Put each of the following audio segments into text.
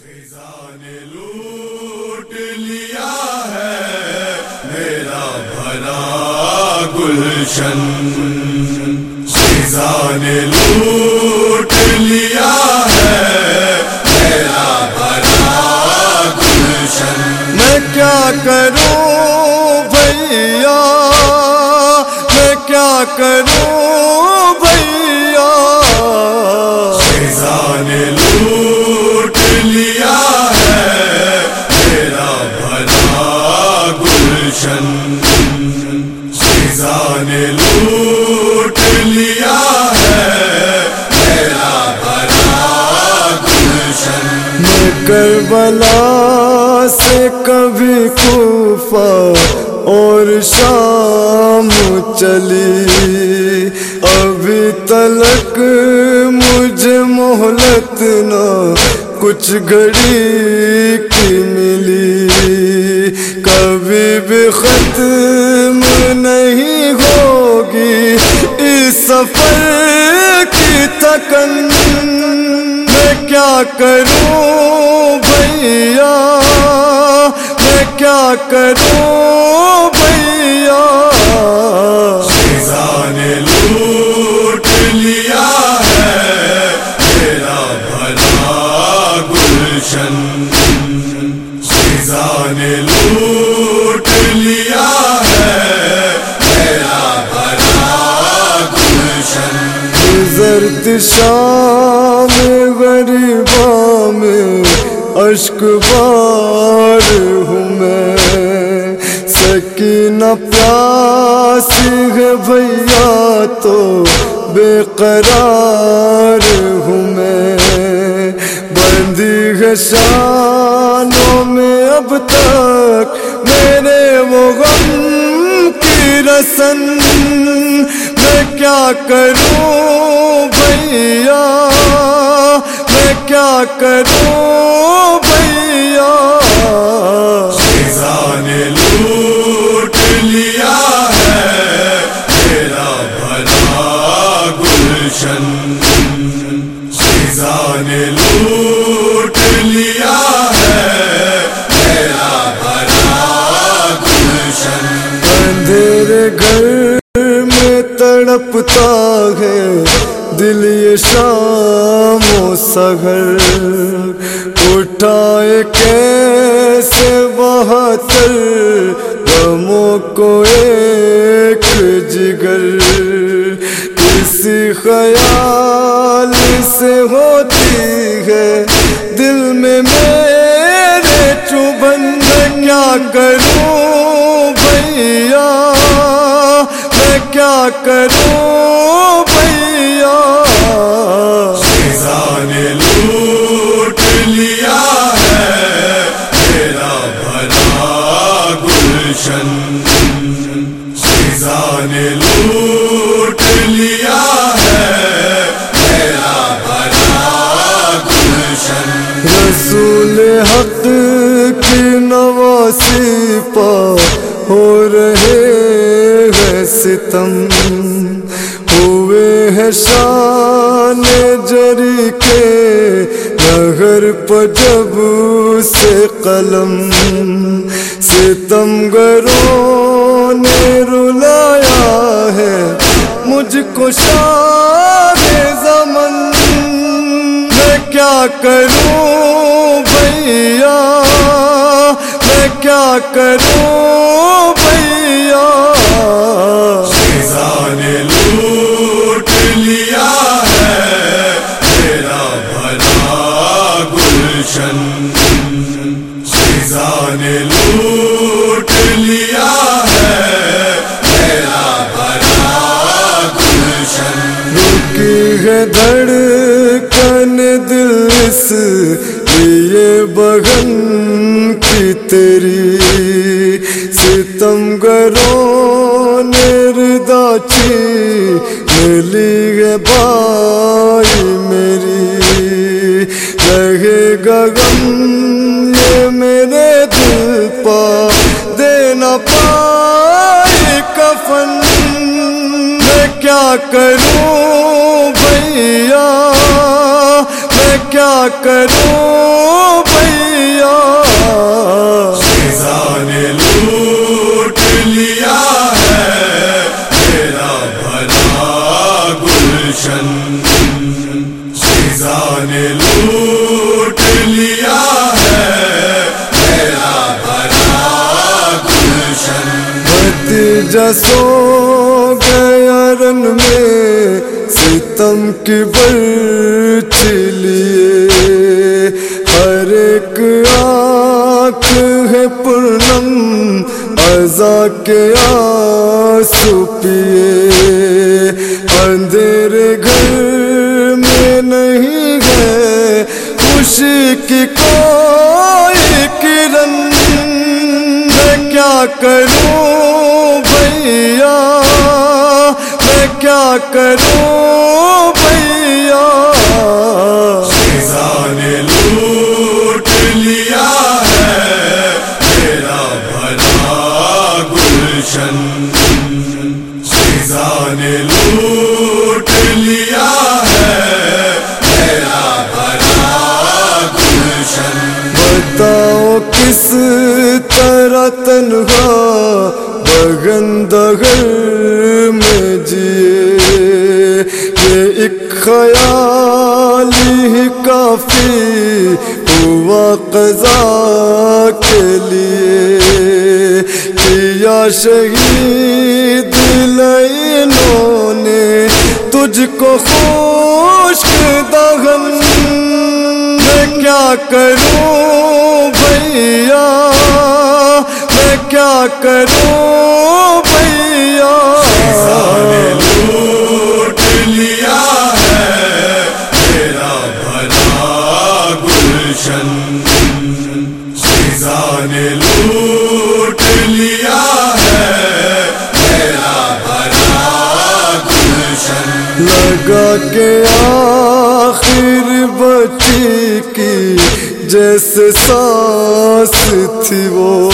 خزان لوٹ لیا ہے، میرا بھلا گلشن۔ خزان لوٹ لیا ہے، میرا بھلا گلشن۔ میں کیا کروں بھیا؟ میں کیا کروں لوٹ لیا ہے میرا گلشن۔ میں کربلا سے کبھی کوفہ اور شام چلی۔ ابھی تلک مجھے مہلت نہ کچھ گھڑی کی ملی۔ کبھی بھی ختم سفر کی تکن میں کیا کروں بھیا؟ میں کیا کروں؟ شام غریبا میں اشک بار ہوں میں۔ سکینہ پیاسی ہے بھیا تو بے قرار ہوں میں۔ بندی ہے شانوں میں اب تک میرے وہ غم کی رسن۔ میں کیا کروں؟ بھیا میں کیا کروں بھیا لوٹ لیا ہے بھلا گلشن خزان لوٹ لیا ہے بھلا گلشن اندھیرے گھر میں تڑپتا ہے دل یہ شام و سہر اٹھائے کیسے بہتر غموں کو ایک جگر کسی خیال سے ہوتی ہے دل میں میرے چبن میں کیا کروں بھیا میں کیا کروں حق کی نواسی پا ہو رہے ہیں ستم۔ ہوئے ہیں شان جری کے نگر پر جب سے قلم۔ ستم گروں نے رلایا ہے مجھ کو شان زمن۔ میں کیا کروں؟ بھیا میں کیا کروں بھیا؟ خزان لوٹ لیا ہے میرا بھلا گلشن۔ لوٹ لیا ہے میرا بھلا گلشن۔ رکی ہے دھڑکن لیے کی تیری ستم گروں نے ردا چی ملی ہے بائی میری رہے گا غم یہ میرے دل پا دینا پائی کفن میں کیا کروں بھیا میں کیا کروں جسو گیا رن میں ستم کی برچ لیے ہر ایک آنکھ ہے پورنم ازا کے آنسو پیے اندھیرے گھر میں نہیں ہے خوشی کی کوئی کرن میں کیا کروں کروں بھیا۔ خزاں نے لوٹ لیا ہے میرا بھلا گلشن۔ خزاں نے لوٹ لیا ہے میرا بھلا گلشن۔ بتاؤ کس طرح تنہا بگن دگر میں جیے۔ خیال ہی کافی ہوا قضا کے لیے کیا شہید لینوں نے تجھ کو خشک دہن میں کیا کروں بھیا؟ میں کیا کروں بھیا؟ گلشن لگا آخر بچی کی جیسے سانس تھی وہ۔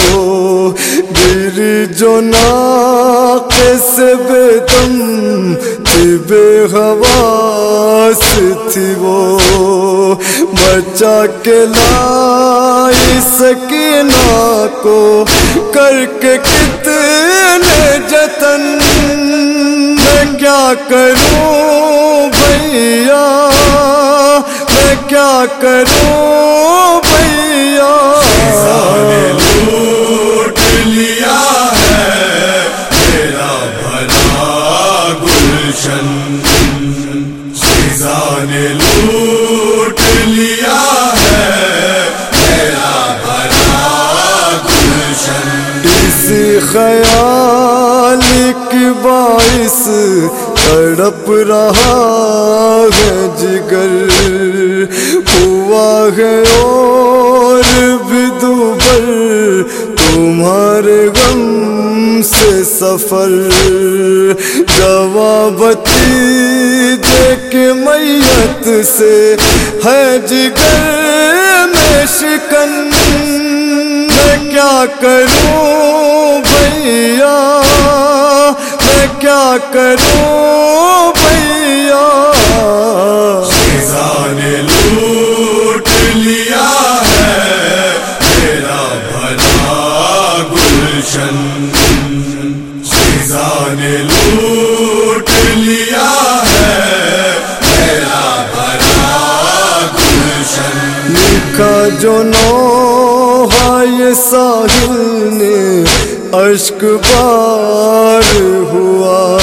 گری جو ناقے سے بے دم تھی، بے حواس تھی وہ۔ بچا کے لائی سکینہ کو کر کے کتنے جتن۔ کیا کروں بھیا؟ میں کیا کروں بھیا؟ لوٹ لیا ہے میرا بھلا گلشن۔ نے لوٹ لیا ہے میرا بھلا گلشن۔ اسی خیال باعث تڑپ رہا ہے جگر ہوا ہے اور بھی دوبر تمہارے غم سے سفر جوابتی دے کے میت سے ہے جگر میں شکن میں کیا کروں بھیا کروں بھیا۔ نے لوٹ لیا ہے۔ میرا بھلا گلشن۔ نے لوٹ لیا ہے۔ میرا بھلا گلشن۔ لکھا جو نوحہ یہ ساحل نے اشک بار ہوا۔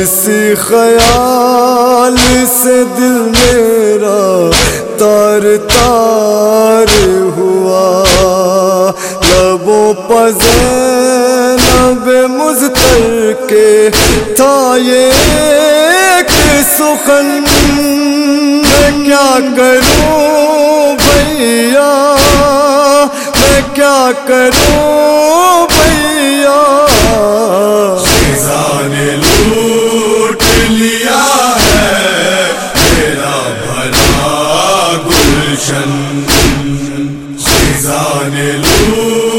اسی خیال سے دل میرا تار تار ہوا۔ لبوں پزینب مزتر کے تھا یہ ایک سخن۔ میں کیا کروں بھیا؟ کروں بھیا۔ نے لوٹ لیا ہے۔ میرا بھلا گلشن۔ خزاں نے لوٹ